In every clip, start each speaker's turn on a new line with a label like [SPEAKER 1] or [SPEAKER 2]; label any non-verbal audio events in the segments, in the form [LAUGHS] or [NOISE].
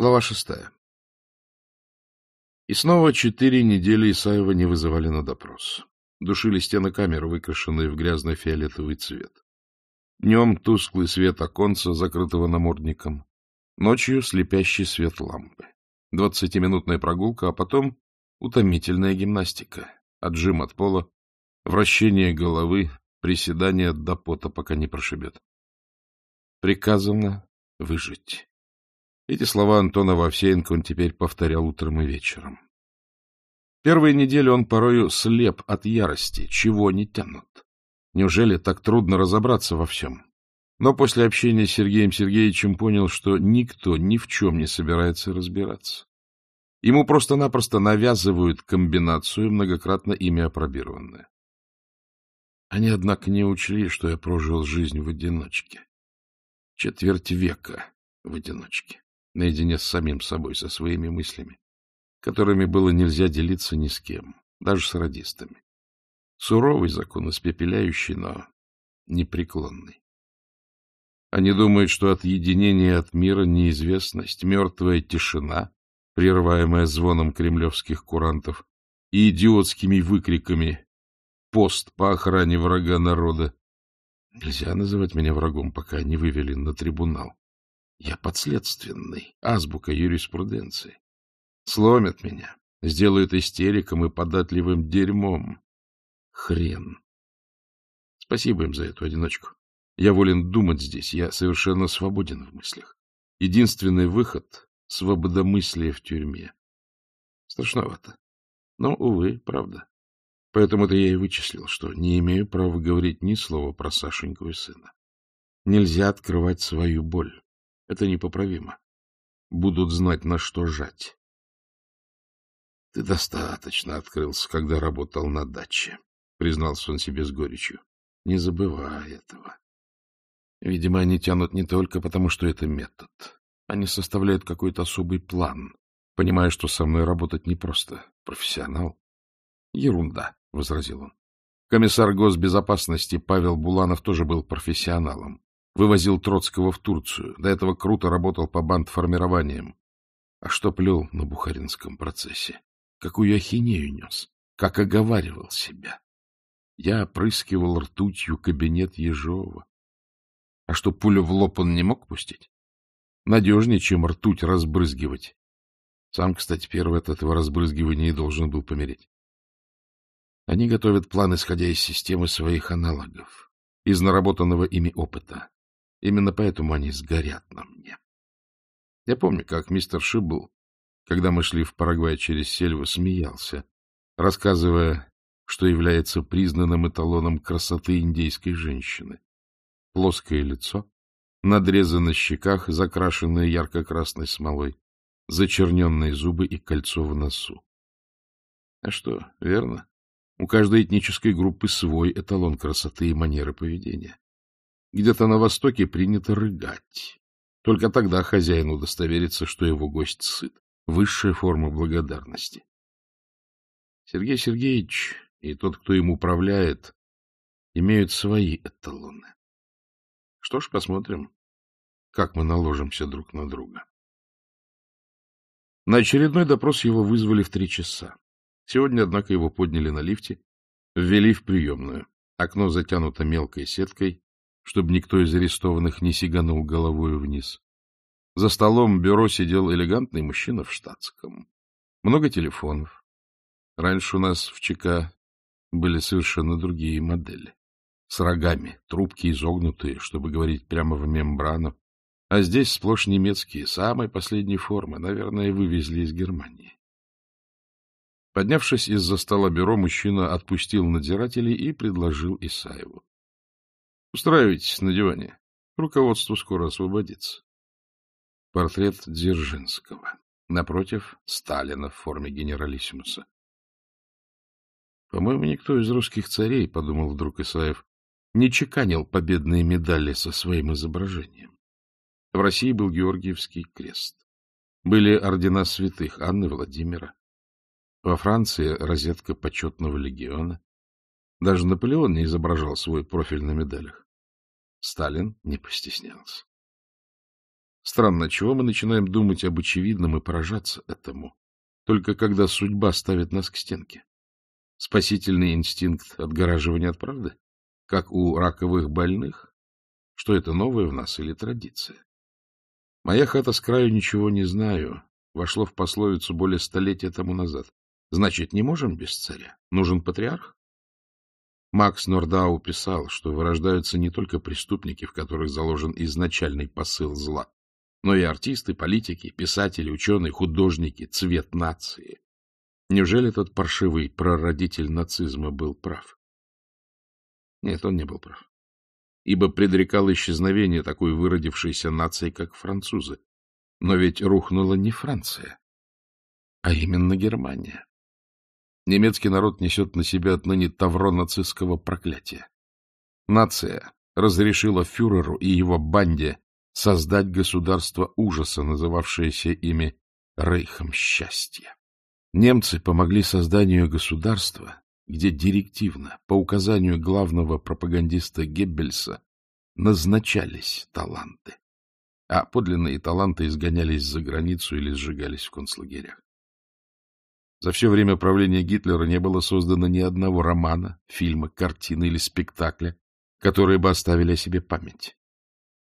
[SPEAKER 1] Глава шестая. И снова четыре недели Исаева не вызывали на допрос. Душили стены камер выкрашенные в грязно-фиолетовый цвет. Днем тусклый свет оконца, закрытого намордником. Ночью слепящий свет лампы. Двадцатиминутная прогулка, а потом утомительная гимнастика. Отжим от пола, вращение головы, приседание до пота, пока не прошибет. Приказано выжить. Эти слова Антона Вовсеенко он теперь повторял утром и вечером. Первые недели он порою слеп от ярости, чего не тянут. Неужели так трудно разобраться во всем? Но после общения с Сергеем Сергеевичем понял, что никто ни в чем не собирается разбираться. Ему просто-напросто навязывают комбинацию, многократно ими опробированную. Они, однако, не учли, что я прожил жизнь в одиночке. Четверть века в одиночке наедине с самим собой, со своими мыслями, которыми было нельзя делиться ни с кем, даже с радистами. Суровый закон, испепеляющий, но непреклонный. Они думают, что от единения от мира неизвестность, мертвая тишина, прерываемая звоном кремлевских курантов и идиотскими выкриками «Пост по охране врага народа!» Нельзя называть меня врагом, пока не вывели на трибунал. Я подследственный, азбука юриспруденции. Сломят меня, сделают истериком и податливым дерьмом. Хрен. Спасибо им за эту одиночку. Я волен думать здесь, я совершенно свободен в мыслях. Единственный выход — свободомыслие в тюрьме. Страшновато. Но, увы, правда. Поэтому-то я и вычислил, что не имею права говорить ни слова про Сашеньку и сына. Нельзя открывать свою боль. Это непоправимо. Будут знать, на что жать. — Ты достаточно открылся, когда работал на даче, — признался он себе с горечью. — Не забывай этого. Видимо, они тянут не только потому, что это метод. Они составляют какой-то особый план, понимая, что со мной работать непросто. Профессионал. — Ерунда, — возразил он. Комиссар госбезопасности Павел Буланов тоже был профессионалом. Вывозил Троцкого в Турцию. До этого круто работал по бандформированиям. А что плел на бухаринском процессе? Какую ахинею нес? Как оговаривал себя? Я опрыскивал ртутью кабинет Ежова. А что, пулю в лоб он не мог пустить? Надежнее, чем ртуть разбрызгивать. Сам, кстати, первый от этого разбрызгивания и должен был помереть. Они готовят план, исходя из системы своих аналогов, из наработанного ими опыта. Именно поэтому они сгорят на мне. Я помню, как мистер Шибл, когда мы шли в Парагвай через сельву, смеялся, рассказывая, что является признанным эталоном красоты индейской женщины. Плоское лицо, надрезы на щеках, закрашенные ярко-красной смолой, зачерненные зубы и кольцо в носу. А что, верно? У каждой этнической группы свой эталон красоты и манеры поведения. Где-то на востоке принято рыгать. Только тогда хозяин удостоверится, что его гость сыт. Высшая форма благодарности. Сергей Сергеевич и тот, кто им управляет, имеют свои эталоны. Что ж, посмотрим, как мы наложимся друг на друга. На очередной допрос его вызвали в три часа. Сегодня, однако, его подняли на лифте, ввели в приемную. Окно затянуто мелкой сеткой, чтобы никто из арестованных не сиганул головою вниз. За столом бюро сидел элегантный мужчина в штатском. Много телефонов. Раньше у нас в ЧК были совершенно другие модели. С рогами, трубки изогнутые, чтобы говорить прямо в мембрану. А здесь сплошь немецкие, самой последней формы, наверное, вывезли из Германии. Поднявшись из-за стола бюро, мужчина отпустил надзирателей и предложил Исаеву. Устраивайтесь на диване. Руководство скоро освободится. Портрет Дзержинского. Напротив — Сталина в форме генералиссимуса. — По-моему, никто из русских царей, — подумал вдруг Исаев, — не чеканил победные медали со своим изображением. В России был Георгиевский крест. Были ордена святых Анны Владимира. Во Франции — розетка почетного легиона. Даже Наполеон не изображал свой профиль на медалях. Сталин не постеснялся. Странно, чего мы начинаем думать об очевидном и поражаться этому, только когда судьба ставит нас к стенке. Спасительный инстинкт отгораживания от правды? Как у раковых больных? Что это новое в нас или традиция? Моя хата с краю ничего не знаю. Вошло в пословицу более столетия тому назад. Значит, не можем без царя? Нужен патриарх? Макс Нордау писал, что вырождаются не только преступники, в которых заложен изначальный посыл зла, но и артисты, политики, писатели, ученые, художники, цвет нации. Неужели тот паршивый прародитель нацизма был прав? Нет, он не был прав. Ибо предрекал исчезновение такой выродившейся нации, как французы. Но ведь рухнула не Франция, а именно Германия немецкий народ несет на себя отныне тавро нацистского проклятия. Нация разрешила фюреру и его банде создать государство ужаса, называвшееся ими Рейхом счастья. Немцы помогли созданию государства, где директивно, по указанию главного пропагандиста Геббельса, назначались таланты, а подлинные таланты изгонялись за границу или сжигались в концлагерях. За все время правления Гитлера не было создано ни одного романа, фильма, картины или спектакля, которые бы оставили о себе память.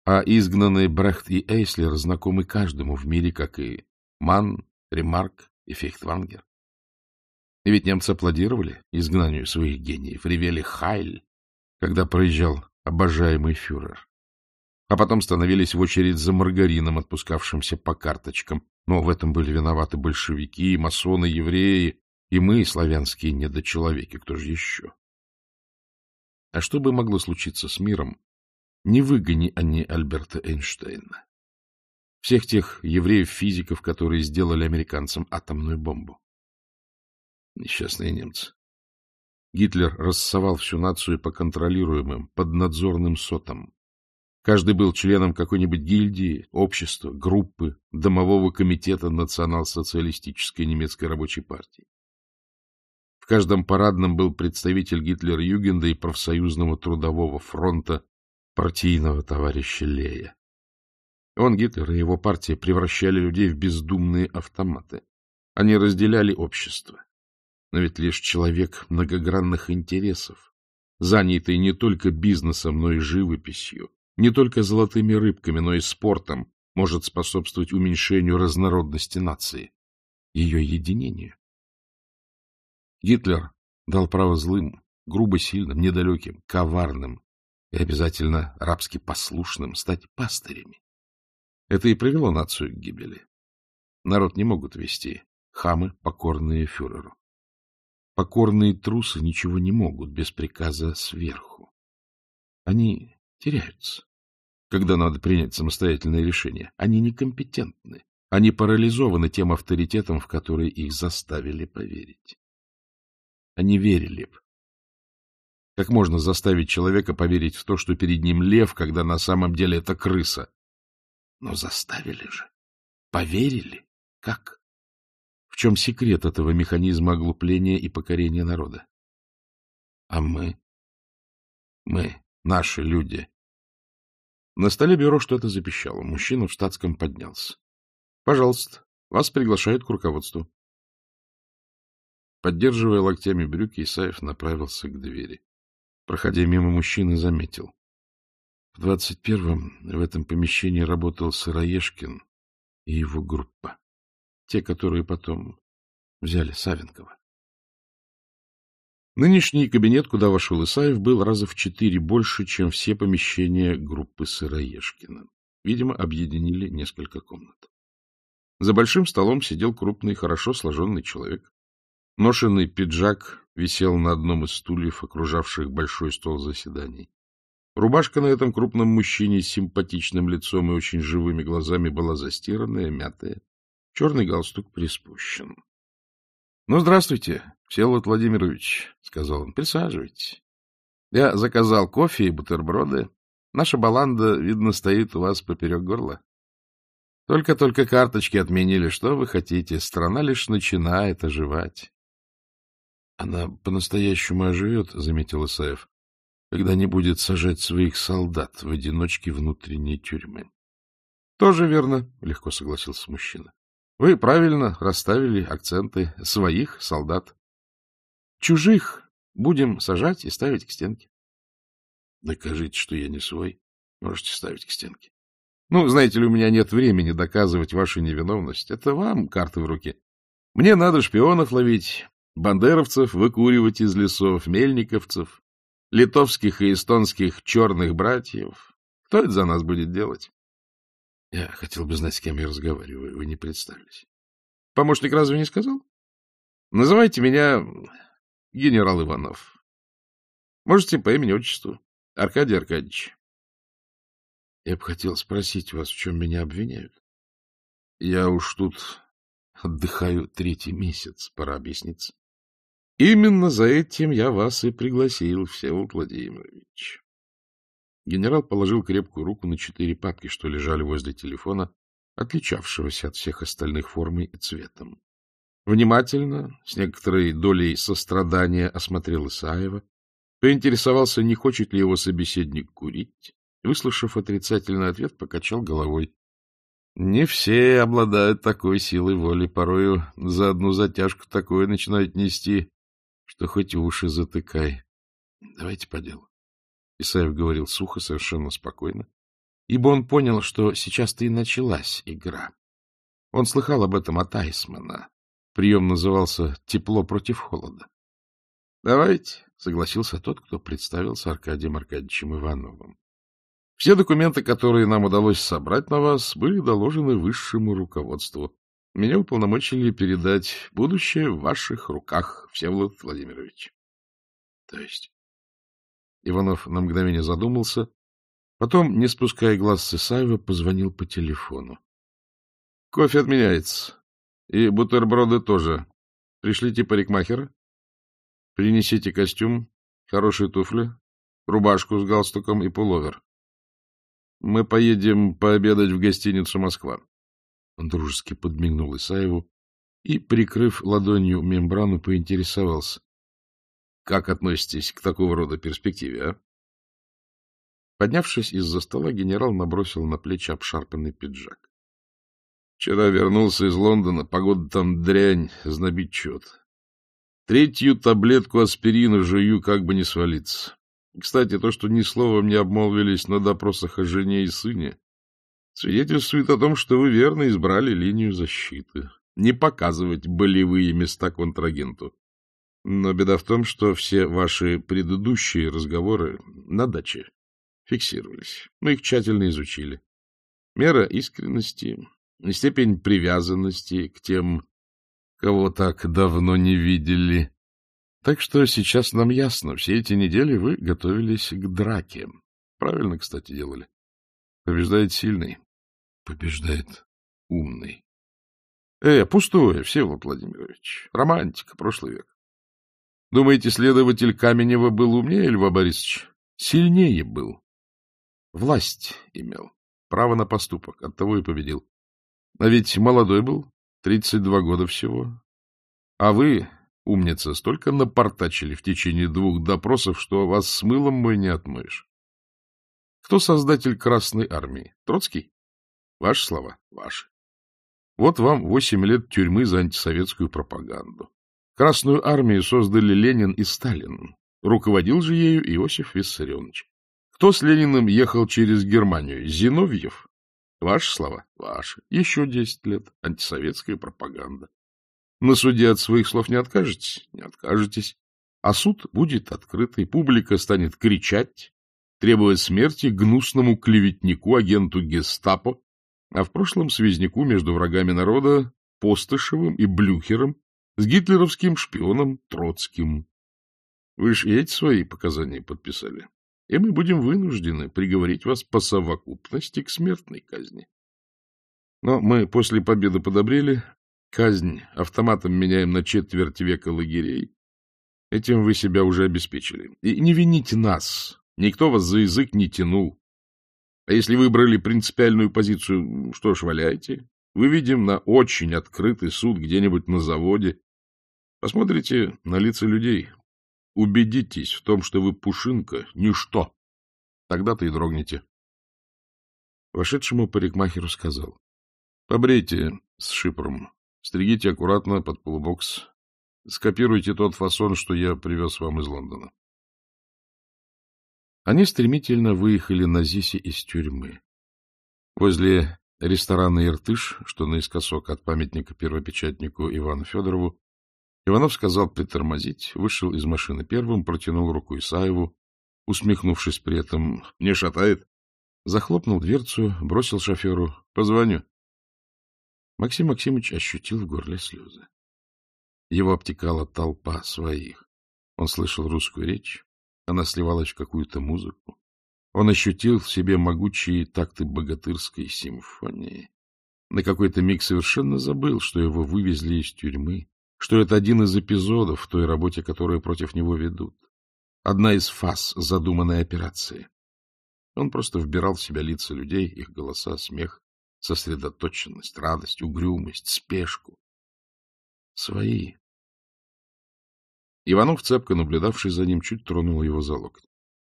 [SPEAKER 1] А изгнанные Брехт и Эйслер знакомы каждому в мире, как и Манн, Ремарк и Фейхтвангер. И ведь немцы аплодировали изгнанию своих гениев, ревели «Хайль», когда проезжал обожаемый фюрер а потом становились в очередь за маргарином, отпускавшимся по карточкам. Но в этом были виноваты большевики, масоны, евреи и мы, славянские недочеловеки, кто же еще? А что бы могло случиться с миром, не выгони они Альберта Эйнштейна? Всех тех евреев-физиков, которые сделали американцам атомную бомбу. Несчастные немцы. Гитлер рассовал всю нацию по контролируемым, поднадзорным сотам. Каждый был членом какой-нибудь гильдии, общества, группы, домового комитета национал-социалистической немецкой рабочей партии. В каждом парадном был представитель Гитлер-Югенда и профсоюзного трудового фронта партийного товарища Лея. Он, Гитлер и его партия превращали людей в бездумные автоматы. Они разделяли общество. Но ведь лишь человек многогранных интересов, занятый не только бизнесом, но и живописью, не только золотыми рыбками, но и спортом может способствовать уменьшению разнородности нации, ее единению. Гитлер дал право злым, грубо сильным, недалеким, коварным и обязательно рабски послушным стать пастырями. Это и привело нацию к гибели. Народ не могут вести хамы, покорные фюреру. Покорные трусы ничего не могут без приказа сверху. Они теряются когда надо принять самостоятельное решение. Они некомпетентны. Они парализованы тем авторитетом, в который их заставили поверить. Они верили б. Как можно заставить человека поверить в то, что перед ним лев, когда на самом деле это крыса? Но заставили же. Поверили. Как? В чем секрет этого механизма оглупления и покорения народа? А мы? Мы, наши люди, на столе бюро что-то запищало. Мужчина в штатском поднялся. — Пожалуйста, вас приглашают к руководству. Поддерживая локтями брюки, Исаев направился к двери. Проходя мимо мужчины, заметил. В двадцать первом в этом помещении работал Сыроежкин и его группа. Те, которые потом взяли Савенкова. Нынешний кабинет, куда вошел Исаев, был раза в четыре больше, чем все помещения группы Сыроежкина. Видимо, объединили несколько комнат. За большим столом сидел крупный, хорошо сложенный человек. Ношенный пиджак висел на одном из стульев, окружавших большой стол заседаний. Рубашка на этом крупном мужчине с симпатичным лицом и очень живыми глазами была застиранная, мятая. Черный галстук приспущен. — Ну, здравствуйте, Всеволод Владимирович, — сказал он. — Присаживайтесь. Я заказал кофе и бутерброды. Наша баланда, видно, стоит у вас поперек горла. Только-только карточки отменили. Что вы хотите? Страна лишь начинает оживать. — Она по-настоящему оживет, — заметил Исаев, — когда не будет сажать своих солдат в одиночке внутренней тюрьмы. — Тоже верно, — легко согласился мужчина. Вы правильно расставили акценты своих солдат. Чужих будем сажать и ставить к стенке. Докажите, что я не свой. Можете ставить к стенке. Ну, знаете ли, у меня нет времени доказывать вашу невиновность. Это вам карты в руки. Мне надо шпионов ловить, бандеровцев выкуривать из лесов, мельниковцев, литовских и эстонских черных братьев. Кто это за нас будет делать? — Я хотел бы знать, с кем я разговариваю. Вы не представились. — Помощник разве не сказал? — Называйте меня генерал Иванов. Можете по имени-отчеству. Аркадий Аркадьевич. Я бы хотел спросить вас, в чем меня обвиняют. Я уж тут отдыхаю третий месяц, пора объясниться. Именно за этим я вас и пригласил, Всеволод Владимирович. Генерал положил крепкую руку на четыре папки, что лежали возле телефона, отличавшегося от всех остальных формой и цветом. Внимательно, с некоторой долей сострадания осмотрел Исаева, поинтересовался, не хочет ли его собеседник курить, выслушав отрицательный ответ, покачал головой. Не все обладают такой силой воли, порою за одну затяжку такое начинают нести, что хоть уши затыкай. Давайте по делу. Исаев говорил сухо, совершенно спокойно, ибо он понял, что сейчас-то и началась игра. Он слыхал об этом от Айсмана. Прием назывался «Тепло против холода». — Давайте, — согласился тот, кто представился Аркадием Аркадьевичем Ивановым. — Все документы, которые нам удалось собрать на вас, были доложены высшему руководству. Меня уполномочили передать будущее в ваших руках, Всеволод Владимирович. — То есть Иванов на мгновение задумался, потом, не спуская глаз с Исаева, позвонил по телефону. — Кофе отменяется. И бутерброды тоже. Пришлите парикмахера. Принесите костюм, хорошие туфли, рубашку с галстуком и пуловер. Мы поедем пообедать в гостиницу «Москва». Он дружески подмигнул Исаеву и, прикрыв ладонью мембрану, поинтересовался. Как относитесь к такого рода перспективе, а? Поднявшись из-за стола, генерал набросил на плечи обшарпанный пиджак. Вчера вернулся из Лондона, погода там дрянь, знобит чет. Третью таблетку аспирина жую, как бы не свалиться. Кстати, то, что ни словом не обмолвились на допросах о жене и сыне, свидетельствует о том, что вы верно избрали линию защиты. Не показывать болевые места контрагенту. Но беда в том, что все ваши предыдущие разговоры на даче фиксировались. Мы их тщательно изучили. Мера искренности, степень привязанности к тем, кого так давно не видели. Так что сейчас нам ясно, все эти недели вы готовились к драке. Правильно, кстати, делали. Побеждает сильный, побеждает умный. Э, пустое, Всеволод Владимирович, романтика, прошлый век. Думаете, следователь Каменева был умнее, Льва Борисович? Сильнее был. Власть имел. Право на поступок. Оттого и победил. А ведь молодой был. тридцать два года всего. А вы, умница, столько напортачили в течение двух допросов, что вас с мылом мой не отмоешь. Кто создатель Красной Армии? Троцкий? Ваши слова? Ваши. Вот вам восемь лет тюрьмы за антисоветскую пропаганду. Красную армию создали Ленин и Сталин. Руководил же ею Иосиф Виссарионович. Кто с Лениным ехал через Германию? Зиновьев? Ваши слова? Ваши. Еще десять лет. Антисоветская пропаганда. На суде от своих слов не откажетесь? Не откажетесь. А суд будет открытый. Публика станет кричать, требуя смерти гнусному клеветнику, агенту гестапо, а в прошлом связнику между врагами народа Постышевым и Блюхером, с гитлеровским шпионом Троцким. Вы же эти свои показания подписали, и мы будем вынуждены приговорить вас по совокупности к смертной казни. Но мы после победы подобрели, казнь автоматом меняем на четверть века лагерей. Этим вы себя уже обеспечили. И не вините нас, никто вас за язык не тянул. А если выбрали принципиальную позицию, что ж, валяйте. Выведем на очень открытый суд где-нибудь на заводе, Посмотрите на лица людей. Убедитесь в том, что вы пушинка, ничто. Тогда-то и дрогнете. Вошедшему парикмахеру сказал. — Побрейте с шипром, стригите аккуратно под полубокс, скопируйте тот фасон, что я привез вам из Лондона. Они стремительно выехали на Зисе из тюрьмы. Возле ресторана «Иртыш», что наискосок от памятника первопечатнику Ивану Федорову, Иванов сказал притормозить, вышел из машины первым, протянул руку Исаеву, усмехнувшись при этом. — Не шатает? Захлопнул дверцу, бросил шоферу. — Позвоню. Максим Максимович ощутил в горле слезы. Его обтекала толпа своих. Он слышал русскую речь, она сливалась в какую-то музыку. Он ощутил в себе могучие такты богатырской симфонии. На какой-то миг совершенно забыл, что его вывезли из тюрьмы, что это один из эпизодов в той работе, которую против него ведут. Одна из фаз задуманной операции. Он просто вбирал в себя лица людей, их голоса, смех, сосредоточенность, радость, угрюмость, спешку. Свои. Иванов, цепко наблюдавший за ним, чуть тронул его за локоть.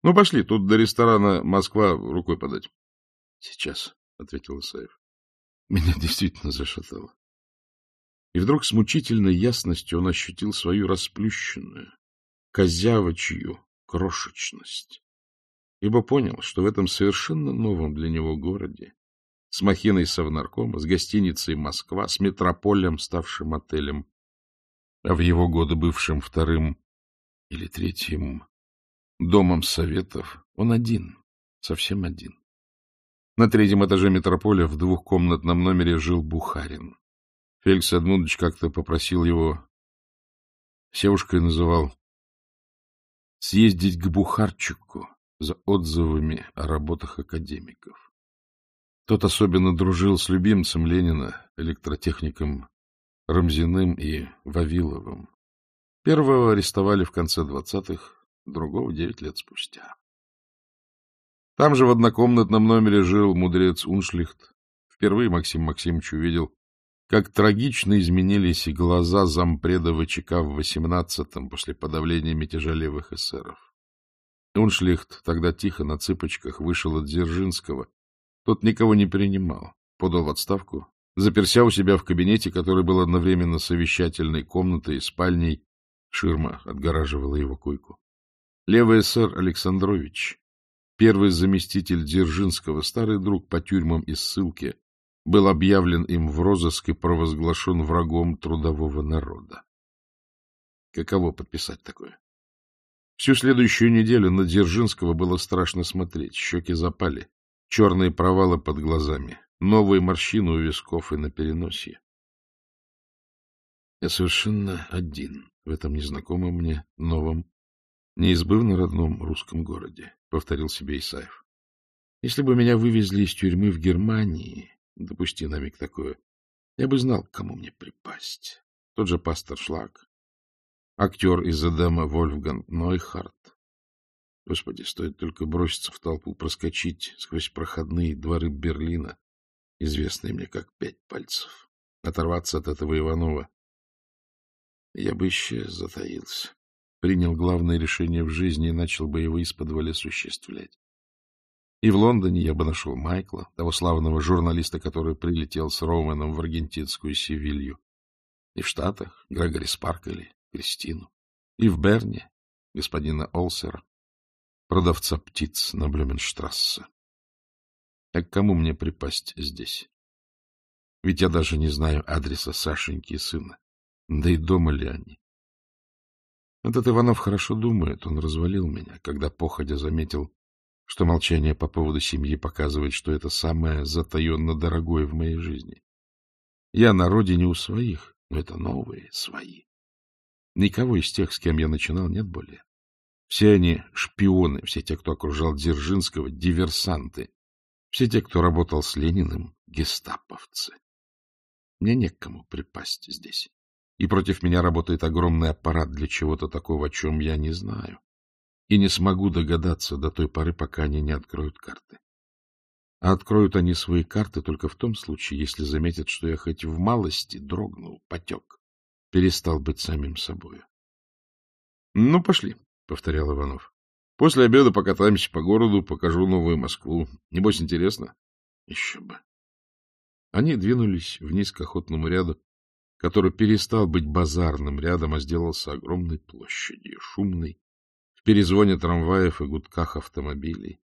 [SPEAKER 1] — Ну, пошли, тут до ресторана «Москва» рукой подать. — Сейчас, — ответил Исаев. Меня [LAUGHS] действительно зашатало и вдруг с мучительной ясностью он ощутил свою расплющенную, козявочью крошечность, ибо понял, что в этом совершенно новом для него городе, с махиной совнаркома, с гостиницей «Москва», с метрополем, ставшим отелем, а в его годы бывшим вторым или третьим домом советов, он один, совсем один. На третьем этаже метрополя в двухкомнатном номере жил Бухарин. Феликс Адмундович как-то попросил его, севушкой называл, съездить к Бухарчику за отзывами о работах академиков. Тот особенно дружил с любимцем Ленина, электротехником Рамзиным и Вавиловым. Первого арестовали в конце двадцатых, другого девять лет спустя. Там же в однокомнатном номере жил мудрец Уншлихт. Впервые Максим Максимович увидел как трагично изменились и глаза зампреда ВЧК в 18-м после подавления мятежа левых эсеров. Уншлихт тогда тихо на цыпочках вышел от Дзержинского. Тот никого не принимал, подал в отставку, заперся у себя в кабинете, который был одновременно совещательной комнатой и спальней. Ширма отгораживала его койку. Левый эсер Александрович, первый заместитель Дзержинского, старый друг по тюрьмам и ссылке, был объявлен им в розыск и провозглашен врагом трудового народа. Каково подписать такое? Всю следующую неделю на Дзержинского было страшно смотреть, щеки запали, черные провалы под глазами, новые морщины у висков и на переносе. Я совершенно один в этом незнакомом мне, новом, неизбывно родном русском городе, — повторил себе Исаев. Если бы меня вывезли из тюрьмы в Германии, допусти на миг такое, я бы знал, к кому мне припасть. Тот же пастор Шлаг, актер из Эдема Вольфган Нойхарт. Господи, стоит только броситься в толпу, проскочить сквозь проходные дворы Берлина, известные мне как пять пальцев, оторваться от этого Иванова. Я бы исчез, затаился, принял главное решение в жизни и начал бы его из подволя осуществлять. И в Лондоне я бы нашел Майкла, того славного журналиста, который прилетел с Роуэном в аргентинскую Севилью. И в Штатах Грегори Спаркли, Кристину. И в Берне господина Олсера, продавца птиц на Блюменштрассе. А к кому мне припасть здесь? Ведь я даже не знаю адреса Сашеньки и сына. Да и дома ли они? Этот Иванов хорошо думает, он развалил меня, когда походя заметил, что молчание по поводу семьи показывает, что это самое затаенно дорогое в моей жизни. Я на родине у своих, но это новые свои. Никого из тех, с кем я начинал, нет более. Все они шпионы, все те, кто окружал Дзержинского, диверсанты. Все те, кто работал с Лениным, гестаповцы. Мне не к кому припасть здесь. И против меня работает огромный аппарат для чего-то такого, о чем я не знаю и не смогу догадаться до той поры, пока они не откроют карты. А откроют они свои карты только в том случае, если заметят, что я хоть в малости дрогнул, потек, перестал быть самим собою. — Ну, пошли, — повторял Иванов. — После обеда покатаемся по городу, покажу новую Москву. Небось, интересно? — Еще бы. Они двинулись вниз к охотному ряду, который перестал быть базарным рядом, а сделался огромной площадью, шумной перезвоне трамваев и гудках автомобилей.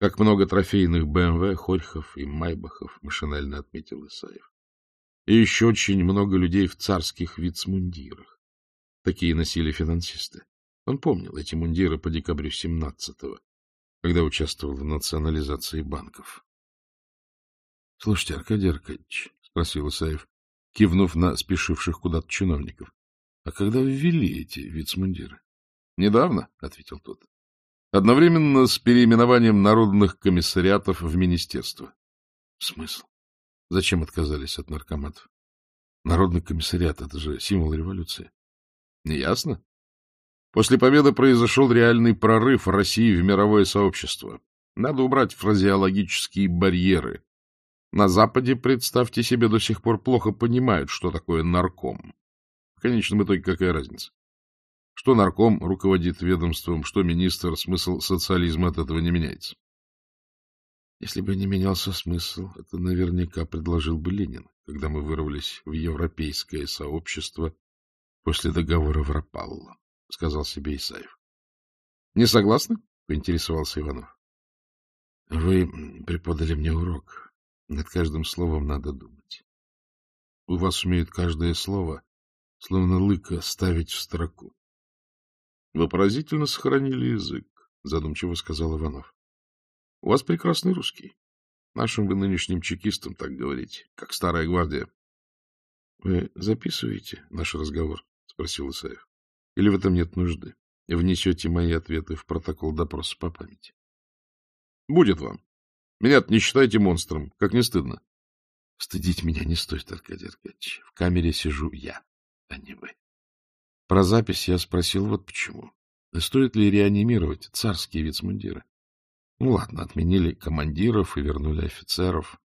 [SPEAKER 1] Как много трофейных БМВ, эм Хорьхов и Майбахов, машинально отметил Исаев. И еще очень много людей в царских вицмундирах. Такие носили финансисты. Он помнил эти мундиры по декабрю 17-го, когда участвовал в национализации банков. — Слушайте, Аркадий Аркадьевич, — спросил Исаев, кивнув на спешивших куда-то чиновников, — а когда ввели эти вицмундиры? Недавно, — ответил тот, — одновременно с переименованием народных комиссариатов в министерство. Смысл? Зачем отказались от наркоматов? Народный комиссариат — это же символ революции. Неясно. После победы произошел реальный прорыв России в мировое сообщество. Надо убрать фразеологические барьеры. На Западе, представьте себе, до сих пор плохо понимают, что такое нарком. В конечном итоге какая разница? Что нарком руководит ведомством, что министр, смысл социализма от этого не меняется. Если бы не менялся смысл, это наверняка предложил бы Ленин, когда мы вырвались в европейское сообщество после договора в Рапалло, — сказал себе Исаев. — Не согласны? — поинтересовался Иванов. — Вы преподали мне урок. Над каждым словом надо думать. У вас умеют каждое слово, словно лыка, ставить в строку. — Вы поразительно сохранили язык, — задумчиво сказал Иванов. — У вас прекрасный русский. Нашим вы нынешним чекистам так говорите, как старая гвардия. — Вы записываете наш разговор? — спросил Исаев. — Или в этом нет нужды? Внесете мои ответы в протокол допроса по памяти. — Будет вам. Меня не считайте монстром, как не стыдно. — Стыдить меня не стоит, Аркадий Аркадьевич. В камере сижу я, а не вы. Про запись я спросил вот почему. Стоит ли реанимировать царские вицмундиры? Ну ладно, отменили командиров и вернули офицеров.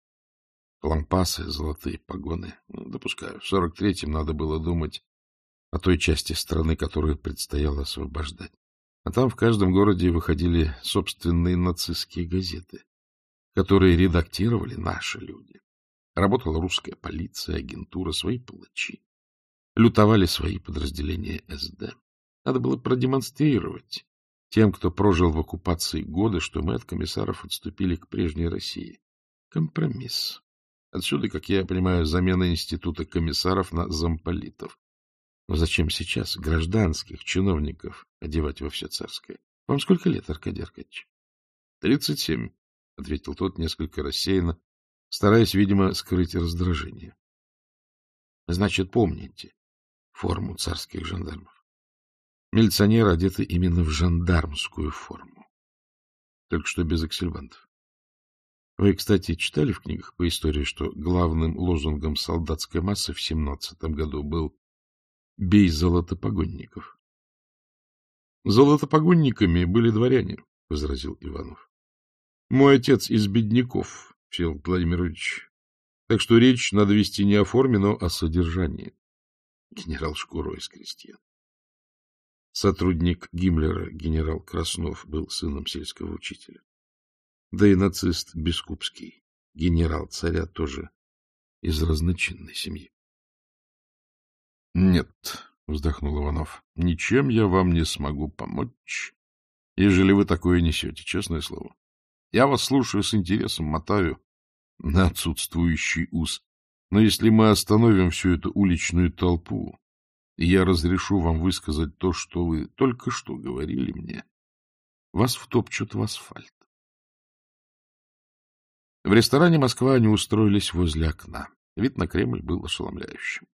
[SPEAKER 1] Лампасы, золотые погоны. Ну, допускаю, в 43-м надо было думать о той части страны, которую предстояло освобождать. А там в каждом городе выходили собственные нацистские газеты, которые редактировали наши люди. Работала русская полиция, агентура, свои палачи лютовали свои подразделения СД. Надо было продемонстрировать тем, кто прожил в оккупации годы, что мы от комиссаров отступили к прежней России. Компромисс. Отсюда, как я понимаю, замена института комиссаров на замполитов. Но зачем сейчас гражданских чиновников одевать во все царское? Вам сколько лет, Аркадий Аркадьевич? — Тридцать семь, — ответил тот несколько рассеянно, стараясь, видимо, скрыть раздражение. — Значит, помните, форму царских жандармов. Милиционеры одеты именно в жандармскую форму. Только что без аксельбантов. Вы, кстати, читали в книгах по истории, что главным лозунгом солдатской массы в 17 году был «Бей золотопогонников». «Золотопогонниками были дворяне», — возразил Иванов. «Мой отец из бедняков, Фил Владимирович, так что речь надо вести не о форме, но о содержании генерал шкуру из крестьян. Сотрудник Гиммлера, генерал Краснов, был сыном сельского учителя. Да и нацист Бескупский, генерал царя, тоже из разночинной семьи. — Нет, — вздохнул Иванов, — ничем я вам не смогу помочь, ежели вы такое несете, честное слово. Я вас слушаю с интересом, мотаю на отсутствующий ус. Но если мы остановим всю эту уличную толпу, и я разрешу вам высказать то, что вы только что говорили мне, вас втопчут в асфальт. В ресторане «Москва» они устроились возле окна. Вид на Кремль был ошеломляющим.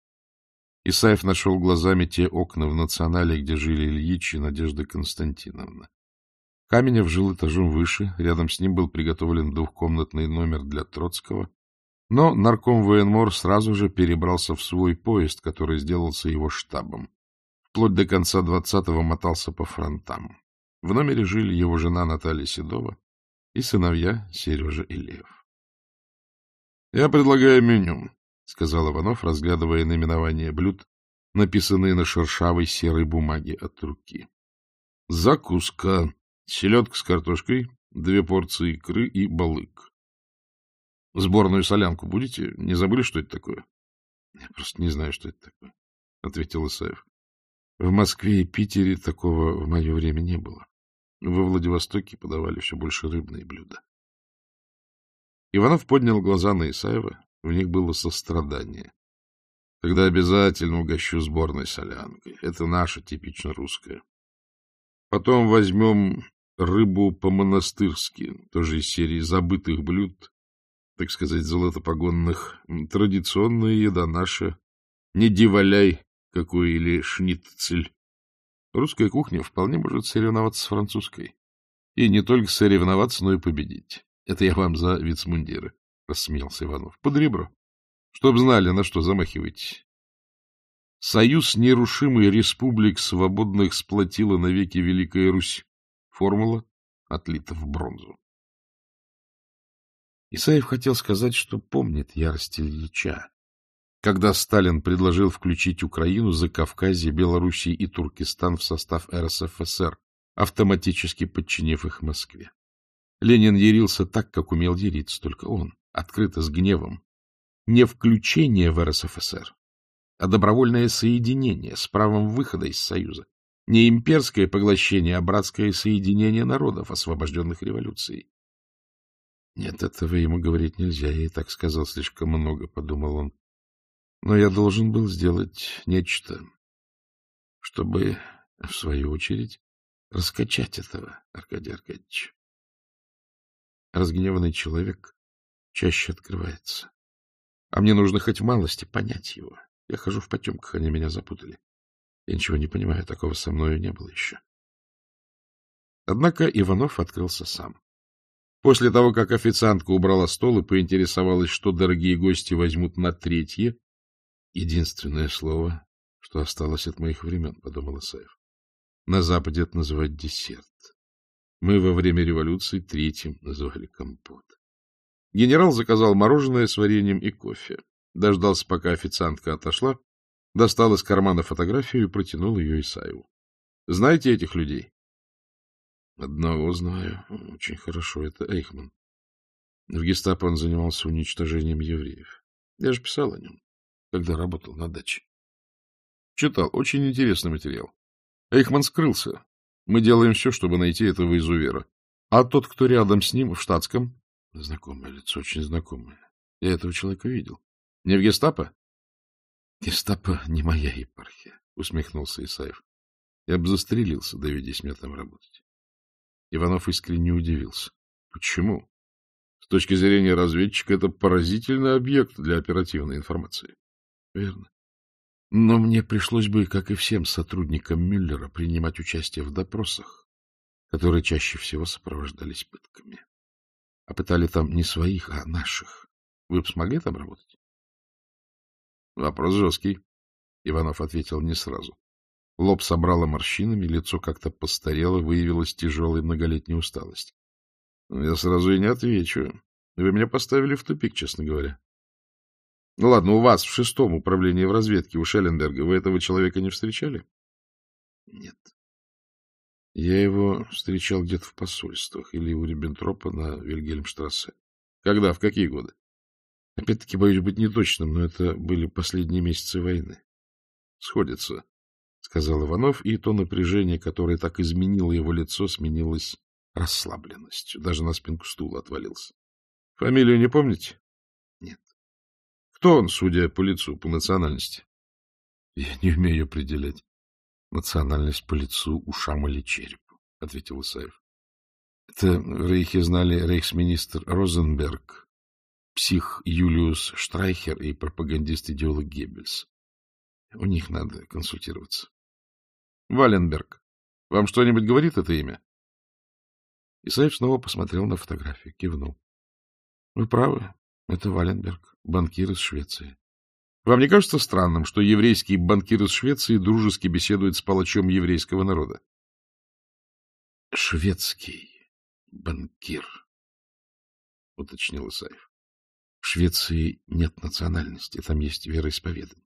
[SPEAKER 1] Исаев нашел глазами те окна в «Национале», где жили Ильич и Надежда Константиновна. Каменев жил этажом выше, рядом с ним был приготовлен двухкомнатный номер для Троцкого, но нарком военмор сразу же перебрался в свой поезд, который сделался его штабом. Вплоть до конца двадцатого мотался по фронтам. В номере жили его жена Наталья Седова и сыновья Сережа и Лев. — Я предлагаю меню, — сказал Иванов, разглядывая наименование блюд, написанные на шершавой серой бумаге от руки. — Закуска. Селедка с картошкой, две порции икры и балык. — Сборную солянку будете? Не забыли, что это такое? — Я просто не знаю, что это такое, — ответил Исаев. — В Москве и Питере такого в мое время не было. Во Владивостоке подавали все больше рыбные блюда. Иванов поднял глаза на Исаева, в них было сострадание. — Тогда обязательно угощу сборной солянкой. Это наша типично русская. Потом возьмем рыбу по-монастырски, тоже из серии забытых блюд, так сказать, золотопогонных, традиционная еда наша, не диваляй какой или шницель. Русская кухня вполне может соревноваться с французской. И не только соревноваться, но и победить. Это я вам за вицмундиры, — рассмеялся Иванов. — Под ребро. Чтоб знали, на что замахиваетесь. Союз нерушимый республик свободных сплотила навеки Великая Русь. Формула отлита в бронзу. Исаев хотел сказать, что помнит ярость Ильича. Когда Сталин предложил включить Украину, за Закавказье, Белоруссию и Туркестан в состав РСФСР, автоматически подчинив их Москве. Ленин ярился так, как умел яриться только он, открыто, с гневом. Не включение в РСФСР, а добровольное соединение с правом выхода из Союза. Не имперское поглощение, а братское соединение народов, освобожденных революцией. Нет, этого ему говорить нельзя, я и так сказал слишком много, — подумал он. Но я должен был сделать нечто, чтобы, в свою очередь, раскачать этого Аркадия Аркадьевича. Разгневанный человек чаще открывается. А мне нужно хоть малости понять его. Я хожу в потемках, они меня запутали. Я ничего не понимаю, такого со мною не было еще. Однако Иванов открылся сам. После того, как официантка убрала стол и поинтересовалась, что дорогие гости возьмут на третье, единственное слово, что осталось от моих времен, — подумал Исаев. На Западе это называют десерт. Мы во время революции третьим называли компот. Генерал заказал мороженое с вареньем и кофе. Дождался, пока официантка отошла, достал из кармана фотографию и протянул ее Исаеву. — Знаете этих людей? Одного знаю. Очень хорошо. Это Эйхман. В гестапо он занимался уничтожением евреев. Я же писал о нем, когда работал на даче. Читал. Очень интересный материал. Эйхман скрылся. Мы делаем все, чтобы найти этого изувера. А тот, кто рядом с ним, в штатском... Знакомое лицо, очень знакомое. Я этого человека видел. Не в гестапо? Гестапо не моя епархия, усмехнулся Исаев. Я бы застрелился, доведись мне там работать. Иванов искренне удивился. Почему? С точки зрения разведчика, это поразительный объект для оперативной информации. Верно. Но мне пришлось бы, как и всем сотрудникам Мюллера, принимать участие в допросах, которые чаще всего сопровождались пытками. А пытали там не своих, а наших. Вы бы смогли там работать? Вопрос жесткий. Иванов ответил не сразу. Лоб собрало морщинами, лицо как-то постарело, выявилась тяжелая многолетняя усталость. — Я сразу и не отвечу. Вы меня поставили в тупик, честно говоря. — ну Ладно, у вас в шестом управлении в разведке у Шелленберга вы этого человека не встречали? — Нет. Я его встречал где-то в посольствах или у Риббентропа на Вильгельмштрассе. Когда, в какие годы? Опять-таки боюсь быть неточным, но это были последние месяцы войны. Сходится. — сказал Иванов, и то напряжение, которое так изменило его лицо, сменилось расслабленностью. Даже на спинку стула отвалился. — Фамилию не помните? — Нет. — Кто он, судя по лицу, по национальности? — Я не умею определять национальность по лицу, ушам или черепу, — ответил Исаев. — Это в Рейхе знали рейхсминистр Розенберг, псих Юлиус Штрайхер и пропагандист-идеолог Геббельс. У них надо консультироваться. Валенберг. Вам что-нибудь говорит это имя? Исаев снова посмотрел на фотографию, кивнул. — Вы правы, это Валенберг, банкир из Швеции. Вам не кажется странным, что еврейский банкир из Швеции дружески беседует с палачом еврейского народа? — Шведский банкир, — уточнил Исаев. — В Швеции нет национальности, там есть вероисповедание.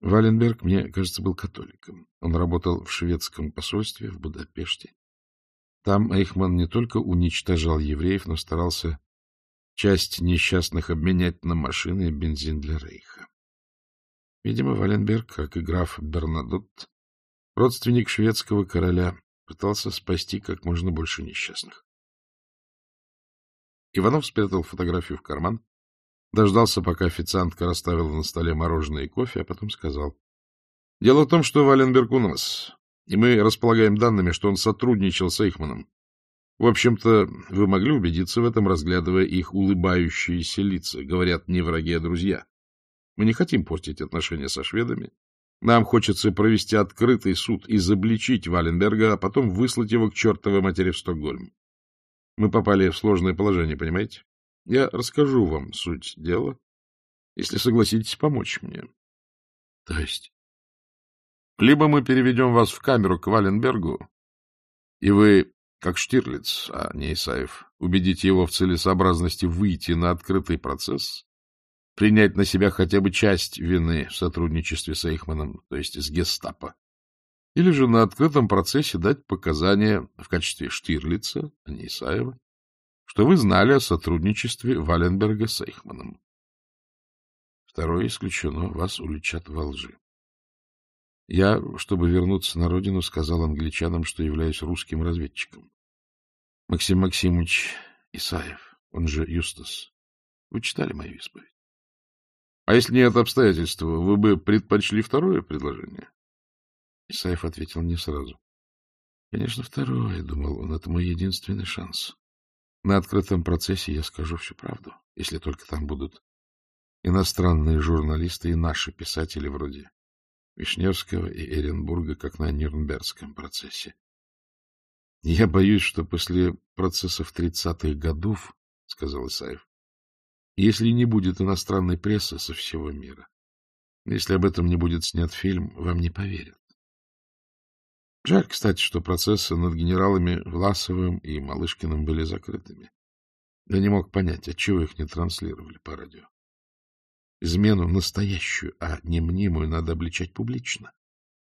[SPEAKER 1] Валенберг, мне кажется, был католиком. Он работал в шведском посольстве в Будапеште. Там Эйхман не только уничтожал евреев, но старался часть несчастных обменять на машины и бензин для Рейха. Видимо, Валенберг, как и граф Бернадот, родственник шведского короля, пытался спасти как можно больше несчастных. Иванов спрятал фотографию в карман Дождался, пока официантка расставила на столе мороженое и кофе, а потом сказал. — Дело в том, что Валенберг у нас, и мы располагаем данными, что он сотрудничал с Эйхманом. В общем-то, вы могли убедиться в этом, разглядывая их улыбающиеся лица. Говорят, не враги, а друзья. Мы не хотим портить отношения со шведами. Нам хочется провести открытый суд, изобличить Валенберга, а потом выслать его к чертовой матери в Стокгольм. Мы попали в сложное положение, понимаете? Я расскажу вам суть дела, если согласитесь помочь мне. — То есть? — Либо мы переведем вас в камеру к Валенбергу, и вы, как Штирлиц, а не Исаев, убедите его в целесообразности выйти на открытый процесс, принять на себя хотя бы часть вины в сотрудничестве с Эйхманом, то есть с гестапо, или же на открытом процессе дать показания в качестве Штирлица, а не Исаева, что вы знали о сотрудничестве Валенберга с Эйхманом. Второе исключено, вас уличат во лжи. Я, чтобы вернуться на родину, сказал англичанам, что являюсь русским разведчиком. Максим Максимович Исаев, он же Юстас, вы читали мою исповедь? А если нет обстоятельства, вы бы предпочли второе предложение? Исаев ответил не сразу. — Конечно, второе, — думал он, — это мой единственный шанс. На открытом процессе я скажу всю правду, если только там будут иностранные журналисты и наши писатели вроде Вишневского и Эренбурга, как на Нюрнбергском процессе. Я боюсь, что после процессов 30-х годов, — сказал Исаев, — если не будет иностранной прессы со всего мира, если об этом не будет снят фильм, вам не поверят. Жаль, кстати, что процессы над генералами Власовым и Малышкиным были закрытыми. Я не мог понять, отчего их не транслировали по радио. Измену настоящую, а не мнимую, надо обличать публично,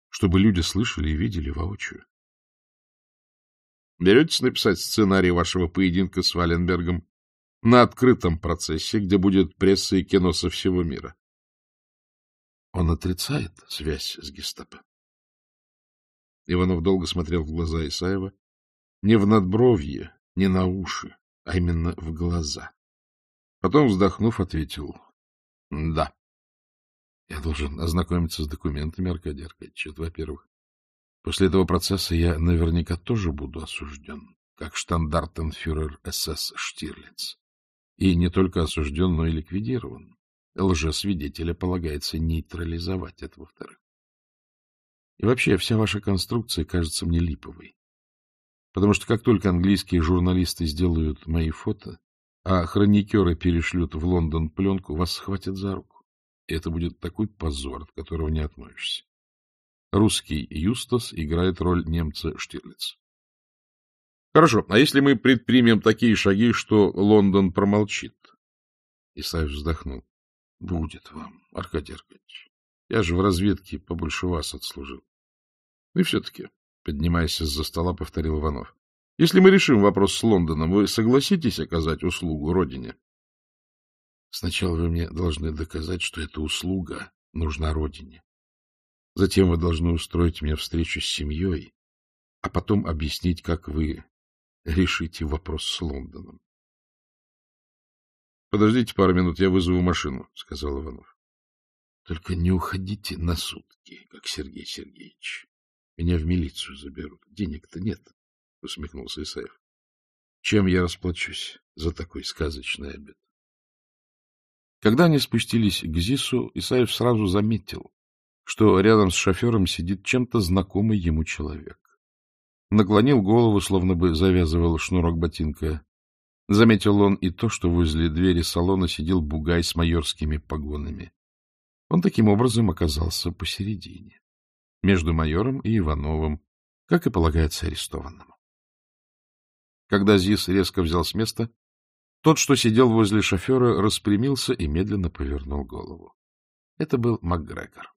[SPEAKER 1] чтобы люди слышали и видели воочию. Беретесь написать сценарий вашего поединка с Валенбергом на открытом процессе, где будет пресса и кино со всего мира? Он отрицает связь с гестапо. Иванов долго смотрел в глаза Исаева. Не в надбровье, не на уши, а именно в глаза. Потом, вздохнув, ответил — да. Я должен ознакомиться с документами, Аркадий Аркадьевич, это во-первых. После этого процесса я наверняка тоже буду осужден, как штандартенфюрер СС Штирлиц. И не только осужден, но и ликвидирован. Лжесвидетеля полагается нейтрализовать, это во-вторых. И вообще, вся ваша конструкция кажется мне липовой. Потому что как только английские журналисты сделают мои фото, а хроникеры перешлют в Лондон пленку, вас схватят за руку. И это будет такой позор, от которого не отмоешься. Русский Юстас играет роль немца Штирлиц. Хорошо, а если мы предпримем такие шаги, что Лондон промолчит? Исаев вздохнул. Будет вам, Аркадий Аркадьевич. Я же в разведке побольше вас отслужил. — И все-таки, — поднимаясь из-за стола, повторил Иванов, — если мы решим вопрос с Лондоном, вы согласитесь оказать услугу родине? — Сначала вы мне должны доказать, что эта услуга нужна родине. Затем вы должны устроить мне встречу с семьей, а потом объяснить, как вы решите вопрос с Лондоном. — Подождите пару минут, я вызову машину, — сказал Иванов. — Только не уходите на сутки, как Сергей Сергеевич. — Меня в милицию заберут. Денег-то нет, — усмехнулся Исаев. — Чем я расплачусь за такой сказочный обед? Когда они спустились к ЗИСу, Исаев сразу заметил, что рядом с шофером сидит чем-то знакомый ему человек. Наклонил голову, словно бы завязывал шнурок ботинка. Заметил он и то, что возле двери салона сидел бугай с майорскими погонами. Он таким образом оказался посередине между майором и Ивановым, как и полагается арестованному. Когда Зис резко взял с места, тот, что сидел возле шофера, распрямился и медленно повернул голову. Это был МакГрегор.